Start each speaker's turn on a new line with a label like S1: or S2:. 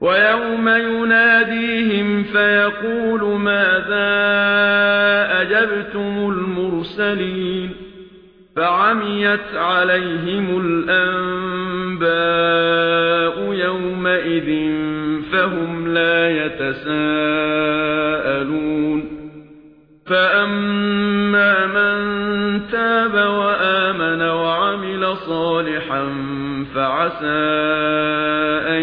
S1: وَيَوْمَ يُنَادِيهِمْ فَيَقُولُ مَاذَا أَجَبْتُمُ الْمُرْسَلِينَ فَعَمِيَتْ عَلَيْهِمُ الْأَنبَاءُ يَوْمَئِذٍ فَهُمْ لَا يَتَسَاءَلُونَ فَأَمَّا مَن تَابَ وَآمَنَ وَعَمِلَ صَالِحًا فَعَسَى أَن